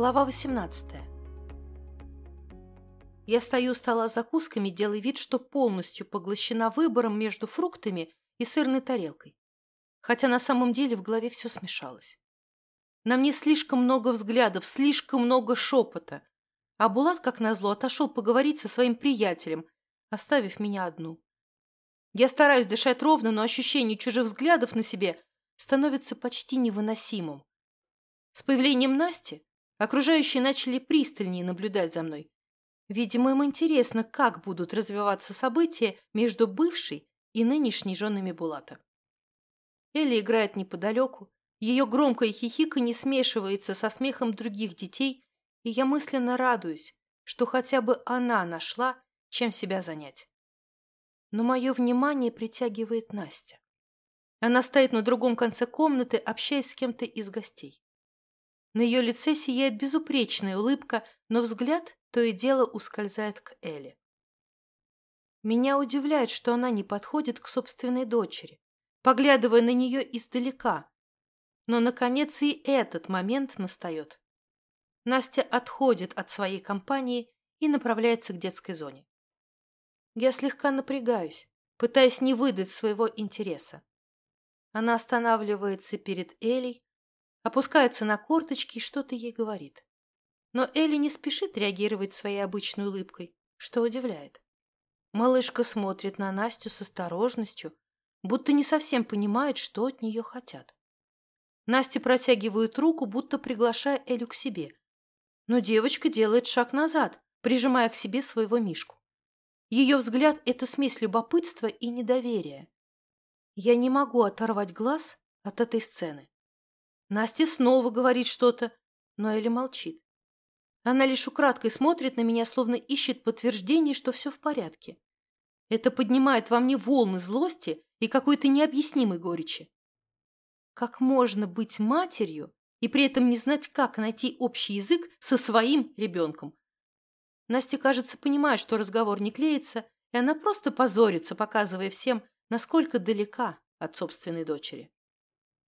Глава 18 Я стою у стола с закусками, делая вид, что полностью поглощена выбором между фруктами и сырной тарелкой. Хотя на самом деле в голове все смешалось. На мне слишком много взглядов, слишком много шепота. А Булат, как назло, отошел поговорить со своим приятелем, оставив меня одну. Я стараюсь дышать ровно, но ощущение чужих взглядов на себе становится почти невыносимым. С появлением Насти окружающие начали пристальнее наблюдать за мной. Видимо, им интересно, как будут развиваться события между бывшей и нынешней женами Булата. Элли играет неподалеку, ее громкое хихиканье смешивается со смехом других детей, и я мысленно радуюсь, что хотя бы она нашла, чем себя занять. Но мое внимание притягивает Настя. Она стоит на другом конце комнаты, общаясь с кем-то из гостей. На ее лице сияет безупречная улыбка, но взгляд то и дело ускользает к Эле. Меня удивляет, что она не подходит к собственной дочери, поглядывая на нее издалека. Но, наконец, и этот момент настает. Настя отходит от своей компании и направляется к детской зоне. Я слегка напрягаюсь, пытаясь не выдать своего интереса. Она останавливается перед Элей, опускается на корточки и что-то ей говорит. Но Элли не спешит реагировать своей обычной улыбкой, что удивляет. Малышка смотрит на Настю с осторожностью, будто не совсем понимает, что от нее хотят. Настя протягивает руку, будто приглашая Элю к себе. Но девочка делает шаг назад, прижимая к себе своего Мишку. Ее взгляд – это смесь любопытства и недоверия. Я не могу оторвать глаз от этой сцены. Настя снова говорит что-то, но Эля молчит. Она лишь украдкой смотрит на меня, словно ищет подтверждение, что все в порядке. Это поднимает во мне волны злости и какой-то необъяснимой горечи. Как можно быть матерью и при этом не знать, как найти общий язык со своим ребенком? Настя, кажется, понимает, что разговор не клеится, и она просто позорится, показывая всем, насколько далека от собственной дочери.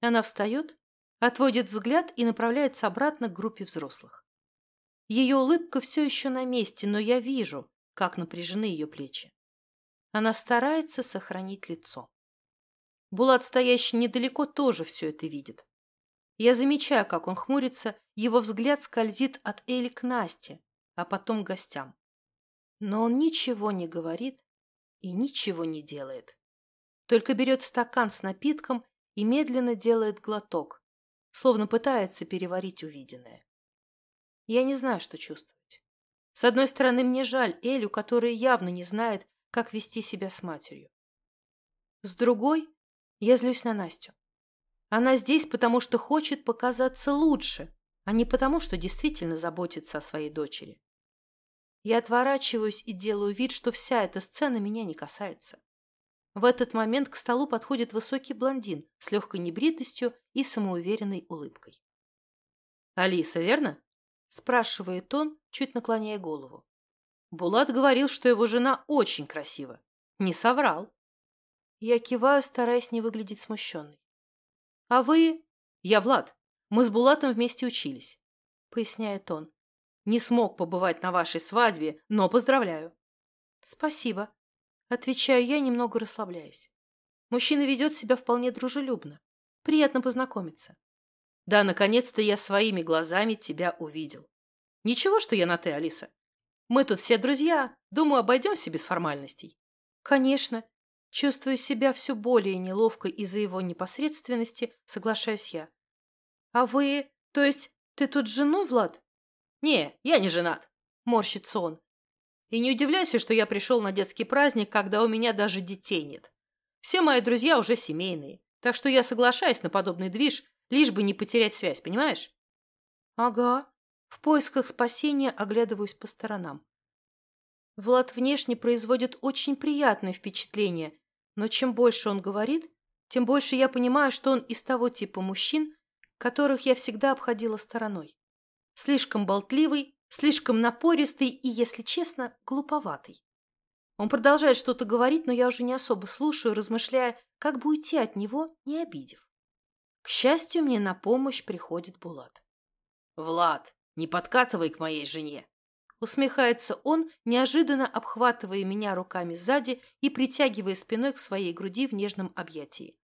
Она встает, отводит взгляд и направляется обратно к группе взрослых. Ее улыбка все еще на месте, но я вижу, как напряжены ее плечи. Она старается сохранить лицо. Булат, стоящий недалеко, тоже все это видит. Я замечаю, как он хмурится, его взгляд скользит от Эли к Насте, а потом к гостям. Но он ничего не говорит и ничего не делает. Только берет стакан с напитком и медленно делает глоток, словно пытается переварить увиденное. Я не знаю, что чувствовать. С одной стороны, мне жаль Элю, которая явно не знает, как вести себя с матерью. С другой, я злюсь на Настю. Она здесь, потому что хочет показаться лучше, а не потому, что действительно заботится о своей дочери. Я отворачиваюсь и делаю вид, что вся эта сцена меня не касается. В этот момент к столу подходит высокий блондин с легкой небритостью и самоуверенной улыбкой. «Алиса, верно?» – спрашивает он, чуть наклоняя голову. Булат говорил, что его жена очень красива. Не соврал. Я киваю, стараясь не выглядеть смущенной. «А вы...» «Я Влад. Мы с Булатом вместе учились», — поясняет он. «Не смог побывать на вашей свадьбе, но поздравляю». «Спасибо», Отвечаю я, немного расслабляясь. Мужчина ведет себя вполне дружелюбно. Приятно познакомиться. Да, наконец-то я своими глазами тебя увидел. Ничего, что я на «ты», Алиса. Мы тут все друзья. Думаю, обойдемся без формальностей. Конечно. Чувствую себя все более неловко из-за его непосредственности, соглашаюсь я. А вы... То есть ты тут с женой, Влад? Не, я не женат. Морщится он. И не удивляйся, что я пришел на детский праздник, когда у меня даже детей нет. Все мои друзья уже семейные, так что я соглашаюсь на подобный движ, лишь бы не потерять связь, понимаешь? Ага. В поисках спасения оглядываюсь по сторонам. Влад внешне производит очень приятное впечатление, но чем больше он говорит, тем больше я понимаю, что он из того типа мужчин, которых я всегда обходила стороной. Слишком болтливый, слишком напористый и, если честно, глуповатый. Он продолжает что-то говорить, но я уже не особо слушаю, размышляя, как бы уйти от него, не обидев. К счастью, мне на помощь приходит Булат. «Влад, Не подкатывай к моей жене. Усмехается он, неожиданно обхватывая меня руками сзади и притягивая спиной к своей груди в нежном объятии.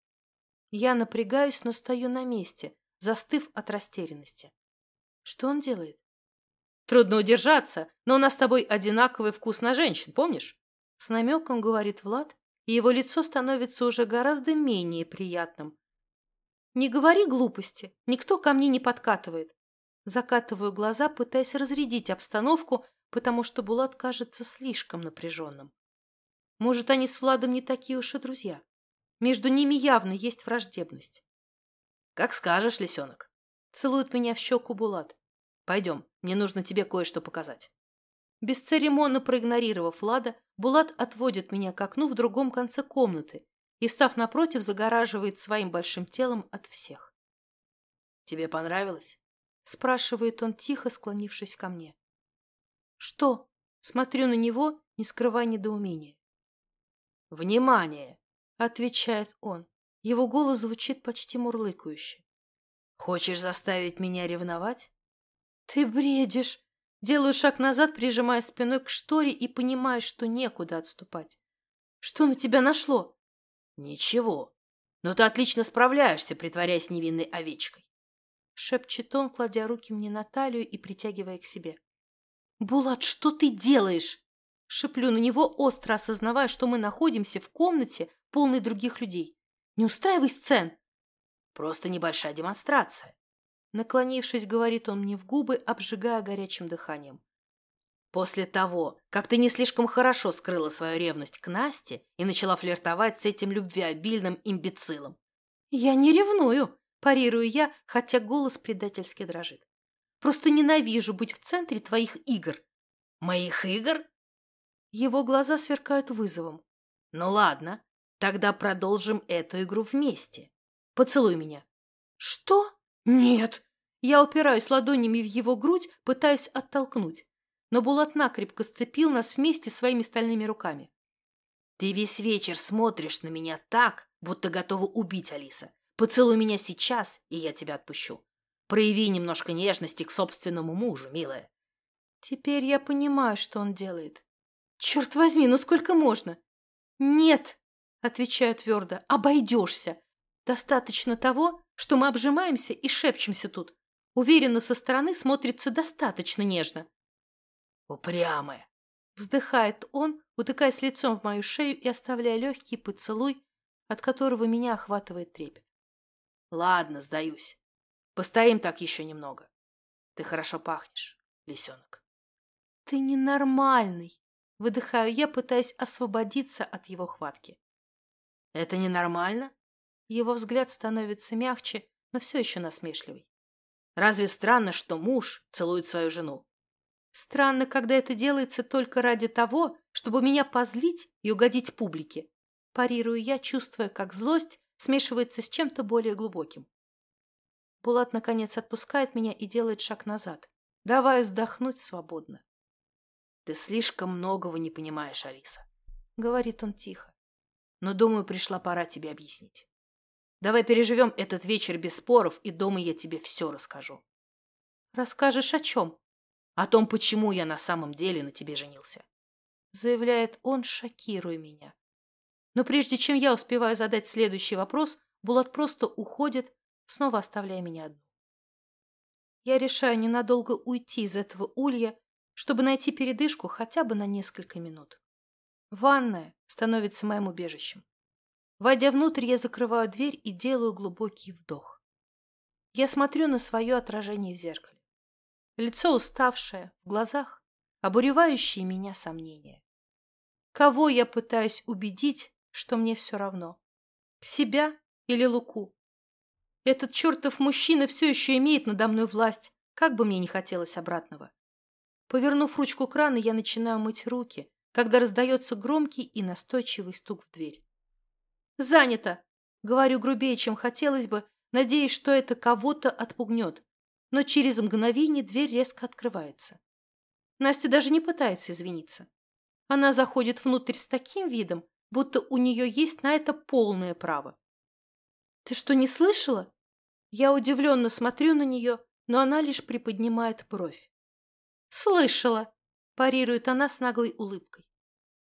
Я напрягаюсь, но стою на месте, застыв от растерянности. Что он делает? Трудно удержаться, но у нас с тобой одинаковый вкус на женщин, помнишь? С намеком говорит Влад, и его лицо становится уже гораздо менее приятным. Не говори глупости, никто ко мне не подкатывает. Закатываю глаза, пытаясь разрядить обстановку, потому что Булат кажется слишком напряженным. Может, они с Владом не такие уж и друзья. Между ними явно есть враждебность. Как скажешь, лисенок. Целует меня в щеку Булат. Пойдем, мне нужно тебе кое-что показать. Бесцеремонно проигнорировав Влада, Булат отводит меня к окну в другом конце комнаты и, встав напротив, загораживает своим большим телом от всех. «Тебе понравилось?» – спрашивает он, тихо склонившись ко мне. «Что?» – смотрю на него, не скрывая недоумения. «Внимание!» – отвечает он. Его голос звучит почти мурлыкающе. «Хочешь заставить меня ревновать?» «Ты бредишь!» Делаю шаг назад, прижимая спиной к шторе и понимая, что некуда отступать. «Что на тебя нашло?» «Ничего. Но ты отлично справляешься, притворяясь невинной овечкой». Шепчет он, кладя руки мне на талию и притягивая к себе. «Булат, что ты делаешь?» Шеплю на него, остро осознавая, что мы находимся в комнате, полной других людей. Не устраивай сцен. Просто небольшая демонстрация. Наклонившись, говорит он мне в губы, обжигая горячим дыханием. После того, как ты не слишком хорошо скрыла свою ревность к Насте и начала флиртовать с этим любвеобильным имбецилом. Я не ревную, парирую я, хотя голос предательски дрожит. Просто ненавижу быть в центре твоих игр. Моих игр? Его глаза сверкают вызовом. Ну ладно, Тогда продолжим эту игру вместе. Поцелуй меня. Что? Нет. Я упираюсь ладонями в его грудь, пытаясь оттолкнуть. Но Булат накрепко сцепил нас вместе своими стальными руками. Ты весь вечер смотришь на меня так, будто готова убить Алиса. Поцелуй меня сейчас, и я тебя отпущу. Прояви немножко нежности к собственному мужу, милая. Теперь я понимаю, что он делает. Черт возьми, ну сколько можно? Нет, Отвечаю твердо. Обойдешься. Достаточно того, что мы обжимаемся и шепчемся тут. Уверенно со стороны смотрится достаточно нежно. Упрямая. Вздыхает он, утыкаясь лицом в мою шею и оставляя легкий поцелуй, от которого меня охватывает трепет. Ладно, сдаюсь. Постоим так еще немного. Ты хорошо пахнешь, лисенок. Ты ненормальный. Выдыхаю я, пытаясь освободиться от его хватки. Это ненормально? Его взгляд становится мягче, но все еще насмешливый. Разве странно, что муж целует свою жену? Странно, когда это делается только ради того, чтобы меня позлить и угодить публике. Парирую я, чувствуя, как злость смешивается с чем-то более глубоким. Булат, наконец, отпускает меня и делает шаг назад, давая вздохнуть свободно. «Ты слишком многого не понимаешь, Алиса», — говорит он тихо но, думаю, пришла пора тебе объяснить. Давай переживем этот вечер без споров, и дома я тебе все расскажу. Расскажешь о чем? О том, почему я на самом деле на тебе женился. Заявляет он, шокируя меня. Но прежде чем я успеваю задать следующий вопрос, Булат просто уходит, снова оставляя меня одну. Я решаю ненадолго уйти из этого улья, чтобы найти передышку хотя бы на несколько минут. Ванная становится моим убежищем. Войдя внутрь, я закрываю дверь и делаю глубокий вдох. Я смотрю на свое отражение в зеркале. Лицо уставшее, в глазах обуревающие меня сомнения. Кого я пытаюсь убедить, что мне все равно? Себя или Луку? Этот чертов мужчина все еще имеет надо мной власть, как бы мне не хотелось обратного. Повернув ручку крана, я начинаю мыть руки, когда раздается громкий и настойчивый стук в дверь. «Занято!» — говорю грубее, чем хотелось бы, надеясь, что это кого-то отпугнет. Но через мгновение дверь резко открывается. Настя даже не пытается извиниться. Она заходит внутрь с таким видом, будто у нее есть на это полное право. «Ты что, не слышала?» Я удивленно смотрю на нее, но она лишь приподнимает бровь. «Слышала!» – парирует она с наглой улыбкой.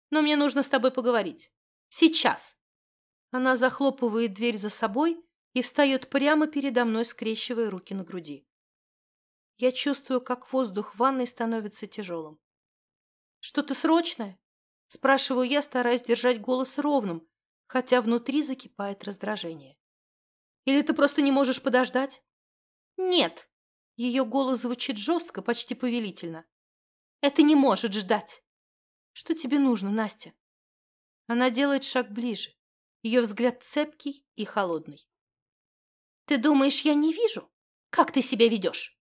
«Но мне нужно с тобой поговорить. Сейчас!» Она захлопывает дверь за собой и встает прямо передо мной, скрещивая руки на груди. Я чувствую, как воздух в ванной становится тяжелым. «Что-то срочное?» – спрашиваю я, стараясь держать голос ровным, хотя внутри закипает раздражение. «Или ты просто не можешь подождать?» «Нет!» – ее голос звучит жестко, почти повелительно. «Это не может ждать!» «Что тебе нужно, Настя?» Она делает шаг ближе. Ее взгляд цепкий и холодный. «Ты думаешь, я не вижу? Как ты себя ведешь?»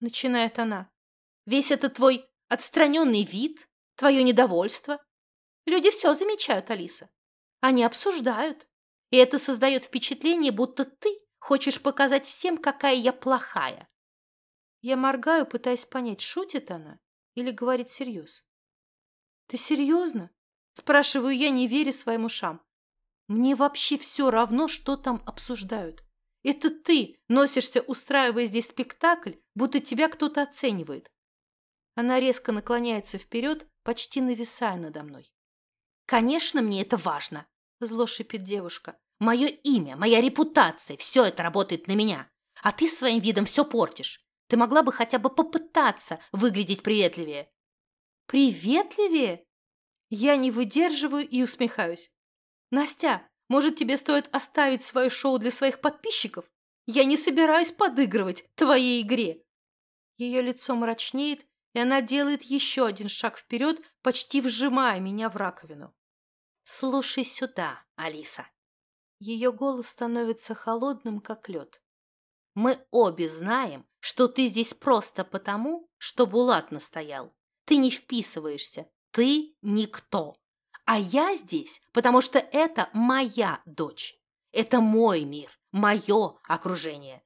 Начинает она. «Весь этот твой отстраненный вид, твое недовольство. Люди все замечают, Алиса. Они обсуждают. И это создает впечатление, будто ты хочешь показать всем, какая я плохая». Я моргаю, пытаясь понять, шутит она или говорит всерьез. «Ты серьезно?» Спрашиваю я, не веря своим ушам. Мне вообще все равно, что там обсуждают. Это ты носишься, устраивая здесь спектакль, будто тебя кто-то оценивает. Она резко наклоняется вперед, почти нависая надо мной. «Конечно, мне это важно!» – зло шипит девушка. «Мое имя, моя репутация – все это работает на меня. А ты своим видом все портишь. Ты могла бы хотя бы попытаться выглядеть приветливее». «Приветливее?» Я не выдерживаю и усмехаюсь. «Настя, может, тебе стоит оставить свое шоу для своих подписчиков? Я не собираюсь подыгрывать твоей игре!» Ее лицо мрачнеет, и она делает еще один шаг вперед, почти вжимая меня в раковину. «Слушай сюда, Алиса!» Ее голос становится холодным, как лед. «Мы обе знаем, что ты здесь просто потому, что Булат настоял. Ты не вписываешься, ты никто. А я здесь, потому что это моя дочь. Это мой мир, мое окружение.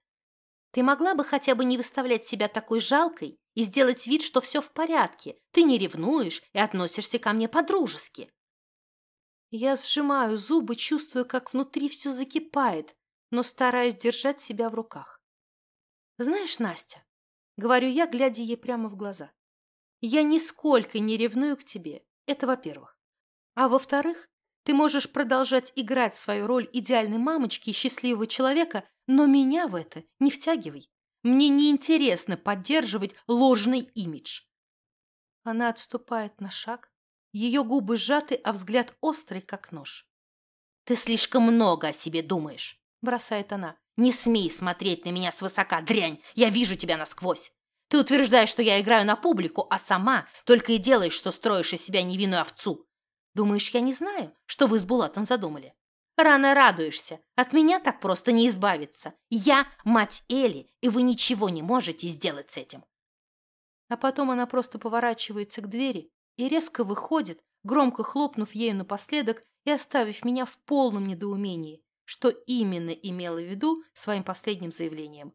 Ты могла бы хотя бы не выставлять себя такой жалкой и сделать вид, что все в порядке. Ты не ревнуешь и относишься ко мне по-дружески. Я сжимаю зубы, чувствую, как внутри все закипает, но стараюсь держать себя в руках. Знаешь, Настя, говорю я, глядя ей прямо в глаза, я нисколько не ревную к тебе. Это во-первых. А во-вторых, ты можешь продолжать играть свою роль идеальной мамочки и счастливого человека, но меня в это не втягивай. Мне неинтересно поддерживать ложный имидж. Она отступает на шаг. Ее губы сжаты, а взгляд острый, как нож. «Ты слишком много о себе думаешь», — бросает она. «Не смей смотреть на меня свысока, дрянь! Я вижу тебя насквозь! Ты утверждаешь, что я играю на публику, а сама только и делаешь, что строишь из себя невинную овцу. Думаешь, я не знаю, что вы с Булатом задумали? Рано радуешься. От меня так просто не избавиться. Я мать Эли, и вы ничего не можете сделать с этим. А потом она просто поворачивается к двери и резко выходит, громко хлопнув ею напоследок и оставив меня в полном недоумении, что именно имела в виду своим последним заявлением.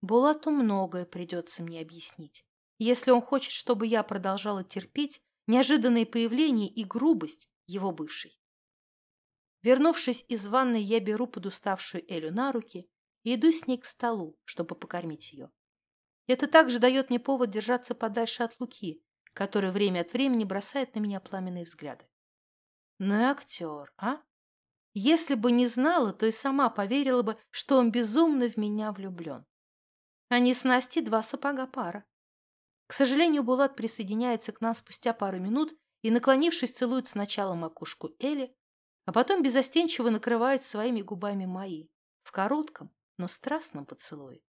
Булату многое придется мне объяснить. Если он хочет, чтобы я продолжала терпеть неожиданное появление и грубость его бывшей. Вернувшись из ванной, я беру подуставшую Элю на руки и иду с ней к столу, чтобы покормить ее. Это также дает мне повод держаться подальше от Луки, который время от времени бросает на меня пламенные взгляды. Ну и актер, а? Если бы не знала, то и сама поверила бы, что он безумно в меня влюблен. Они с Настей два сапога пара. К сожалению, Булат присоединяется к нам спустя пару минут и, наклонившись, целует сначала макушку Эли, а потом безостенчиво накрывает своими губами мои в коротком, но страстном поцелуе.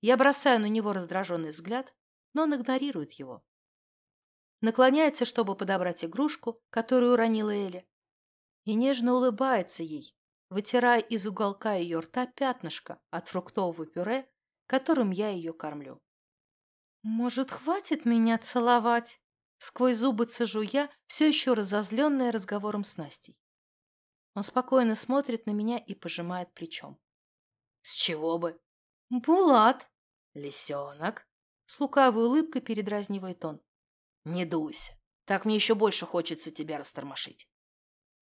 Я бросаю на него раздраженный взгляд, но он игнорирует его. Наклоняется, чтобы подобрать игрушку, которую уронила Эля, и нежно улыбается ей, вытирая из уголка ее рта пятнышко от фруктового пюре, которым я ее кормлю. «Может, хватит меня целовать?» Сквозь зубы цежу я, все еще разозленная разговором с Настей. Он спокойно смотрит на меня и пожимает плечом. «С чего бы?» «Булат!» «Лисенок!» С лукавой улыбкой передразнивает он. «Не дуйся, так мне еще больше хочется тебя растормошить».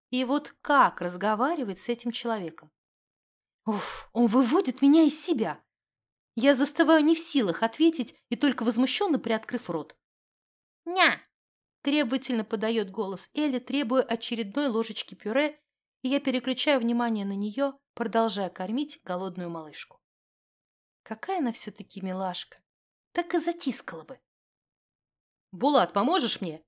И вот как разговаривать с этим человеком? Уф, он выводит меня из себя. Я застываю не в силах ответить и только возмущенно приоткрыв рот. «Ня!» – требовательно подает голос Элли, требуя очередной ложечки пюре, и я переключаю внимание на нее, продолжая кормить голодную малышку. Какая она все-таки милашка. Так и затискала бы. «Булат, поможешь мне?»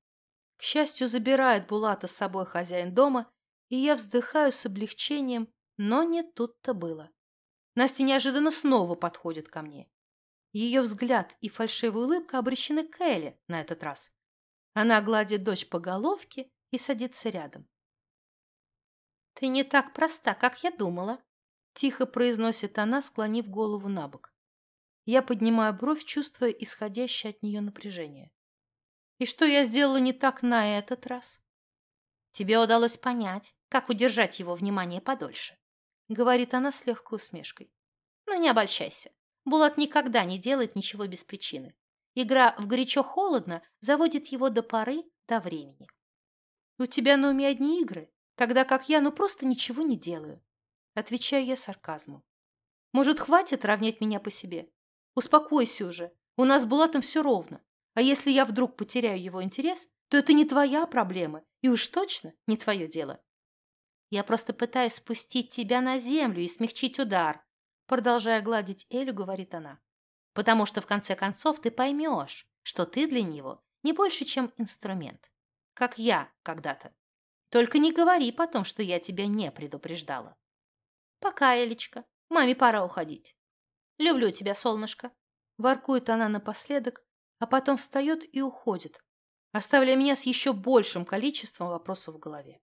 К счастью, забирает Булата с собой хозяин дома, и я вздыхаю с облегчением, но не тут-то было. Настя неожиданно снова подходит ко мне. Ее взгляд и фальшивая улыбка обращены к Элле на этот раз. Она гладит дочь по головке и садится рядом. «Ты не так проста, как я думала», — тихо произносит она, склонив голову на бок. Я поднимаю бровь, чувствуя исходящее от нее напряжение. «И что я сделала не так на этот раз?» «Тебе удалось понять, как удержать его внимание подольше», — говорит она с легкой усмешкой. «Но не обольщайся. Булат никогда не делает ничего без причины. Игра в горячо-холодно заводит его до поры до времени. «У тебя на уме одни игры, тогда как я ну просто ничего не делаю», — отвечаю я сарказмом. «Может, хватит равнять меня по себе? Успокойся уже, у нас с Булатом все ровно. А если я вдруг потеряю его интерес, то это не твоя проблема и уж точно не твое дело. Я просто пытаюсь спустить тебя на землю и смягчить удар, продолжая гладить Элю, говорит она. Потому что в конце концов ты поймешь, что ты для него не больше, чем инструмент. Как я когда-то. Только не говори потом, что я тебя не предупреждала. Пока, Элечка. Маме пора уходить. Люблю тебя, солнышко. Воркует она напоследок, а потом встает и уходит, оставляя меня с еще большим количеством вопросов в голове.